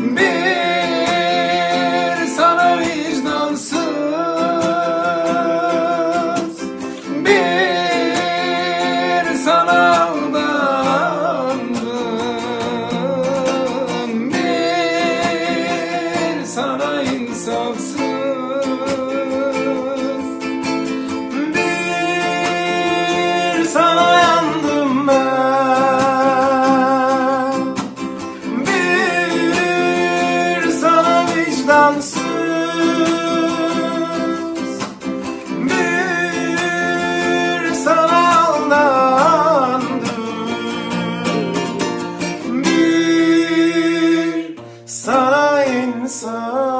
Bir sana vicdansız. Bir sana aldandım. Bir sana insafsız. imkansız Bir sanaldandım, Bir sana insan.